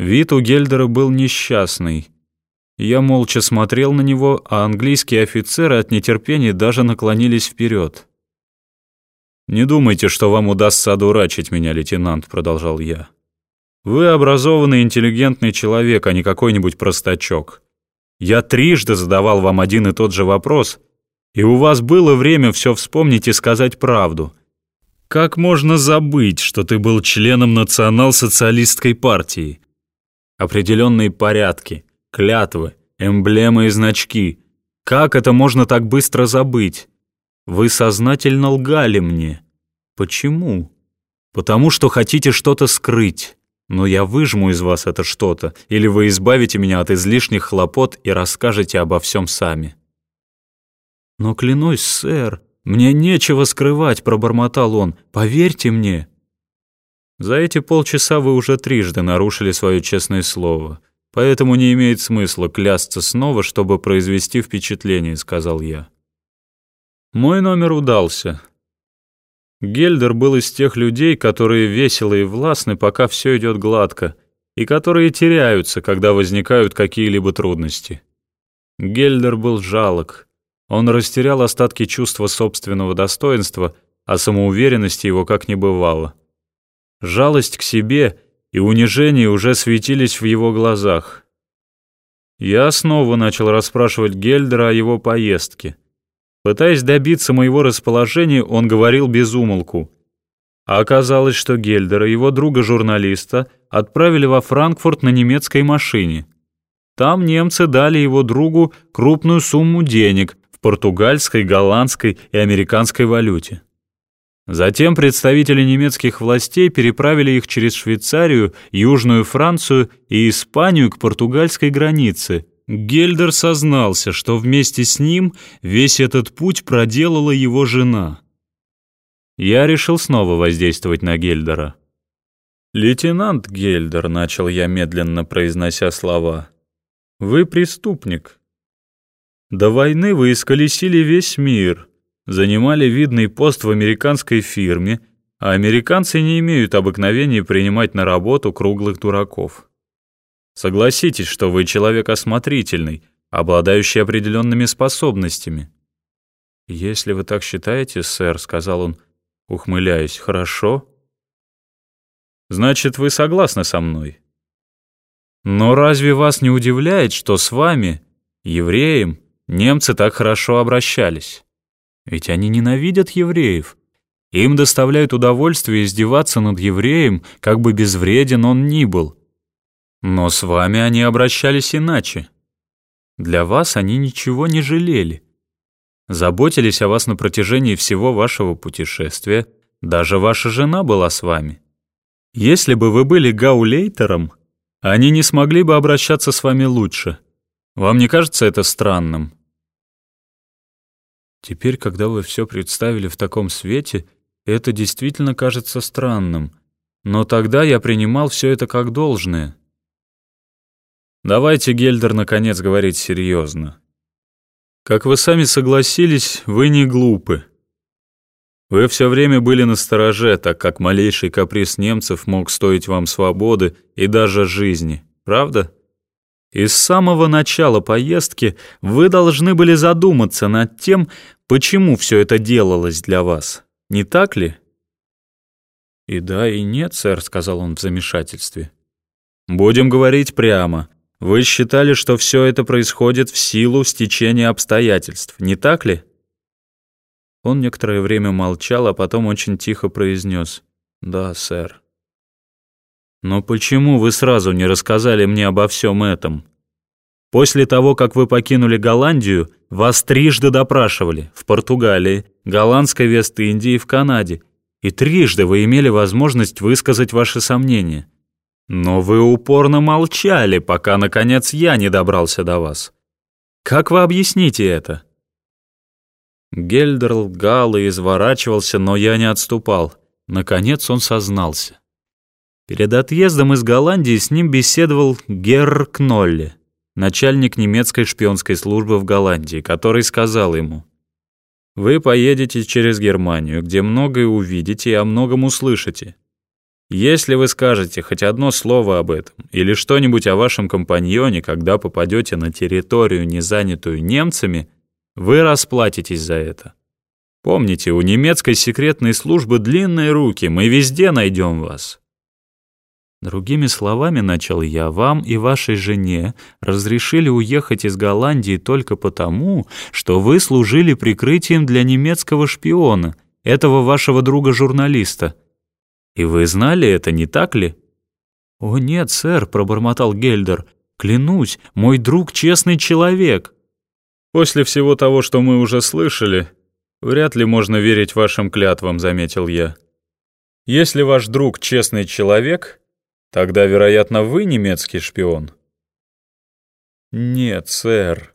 Вид у Гельдера был несчастный. Я молча смотрел на него, а английские офицеры от нетерпения даже наклонились вперед. «Не думайте, что вам удастся одурачить меня, лейтенант», — продолжал я. «Вы образованный, интеллигентный человек, а не какой-нибудь простачок. Я трижды задавал вам один и тот же вопрос, и у вас было время все вспомнить и сказать правду. Как можно забыть, что ты был членом национал-социалистской партии? Определенные порядки, клятвы, эмблемы и значки. Как это можно так быстро забыть? Вы сознательно лгали мне. Почему? Потому что хотите что-то скрыть. Но я выжму из вас это что-то, или вы избавите меня от излишних хлопот и расскажете обо всем сами. Но клянусь, сэр, мне нечего скрывать, пробормотал он. Поверьте мне. За эти полчаса вы уже трижды нарушили свое честное слово, поэтому не имеет смысла клясться снова, чтобы произвести впечатление, сказал я. Мой номер удался. Гельдер был из тех людей, которые веселы и властны, пока все идет гладко, и которые теряются, когда возникают какие-либо трудности. Гельдер был жалок. Он растерял остатки чувства собственного достоинства, а самоуверенности его как не бывало. Жалость к себе и унижение уже светились в его глазах. Я снова начал расспрашивать Гельдера о его поездке. Пытаясь добиться моего расположения, он говорил без умолку. А оказалось, что Гельдера, его друга-журналиста, отправили во Франкфурт на немецкой машине. Там немцы дали его другу крупную сумму денег в португальской, голландской и американской валюте. Затем представители немецких властей переправили их через Швейцарию, Южную Францию и Испанию к португальской границе, Гельдер сознался, что вместе с ним весь этот путь проделала его жена. Я решил снова воздействовать на Гельдера. «Лейтенант Гельдер», — начал я медленно произнося слова, — «вы преступник. До войны вы исколесили весь мир, занимали видный пост в американской фирме, а американцы не имеют обыкновения принимать на работу круглых дураков». Согласитесь, что вы человек осмотрительный, обладающий определенными способностями». «Если вы так считаете, сэр», — сказал он, ухмыляясь, — «хорошо». «Значит, вы согласны со мной?» «Но разве вас не удивляет, что с вами, евреем, немцы так хорошо обращались? Ведь они ненавидят евреев. Им доставляет удовольствие издеваться над евреем, как бы безвреден он ни был». Но с вами они обращались иначе. Для вас они ничего не жалели. Заботились о вас на протяжении всего вашего путешествия. Даже ваша жена была с вами. Если бы вы были гаулейтером, они не смогли бы обращаться с вами лучше. Вам не кажется это странным? Теперь, когда вы все представили в таком свете, это действительно кажется странным. Но тогда я принимал все это как должное. Давайте, Гельдер, наконец говорить серьезно. Как вы сами согласились, вы не глупы. Вы все время были на стороже, так как малейший каприз немцев мог стоить вам свободы и даже жизни, правда? И с самого начала поездки вы должны были задуматься над тем, почему все это делалось для вас, не так ли? «И да, и нет, сэр», — сказал он в замешательстве. «Будем говорить прямо. Вы считали, что все это происходит в силу стечения обстоятельств, не так ли?» Он некоторое время молчал, а потом очень тихо произнес «Да, сэр». «Но почему вы сразу не рассказали мне обо всем этом? После того, как вы покинули Голландию, вас трижды допрашивали в Португалии, Голландской Вест-Индии и в Канаде, и трижды вы имели возможность высказать ваши сомнения. Но вы упорно молчали, пока, наконец, я не добрался до вас. Как вы объясните это?» Гельдер лгал и изворачивался, но я не отступал. Наконец он сознался. Перед отъездом из Голландии с ним беседовал Герр Кнолли, начальник немецкой шпионской службы в Голландии, который сказал ему, «Вы поедете через Германию, где многое увидите и о многом услышите. Если вы скажете хоть одно слово об этом или что-нибудь о вашем компаньоне, когда попадете на территорию, не занятую немцами, вы расплатитесь за это. Помните, у немецкой секретной службы длинные руки, мы везде найдем вас. Другими словами, начал я, вам и вашей жене разрешили уехать из Голландии только потому, что вы служили прикрытием для немецкого шпиона, этого вашего друга-журналиста. И вы знали это, не так ли?» «О нет, сэр», — пробормотал Гельдер. «Клянусь, мой друг честный человек». «После всего того, что мы уже слышали, вряд ли можно верить вашим клятвам», — заметил я. «Если ваш друг честный человек, тогда, вероятно, вы немецкий шпион». «Нет, сэр»,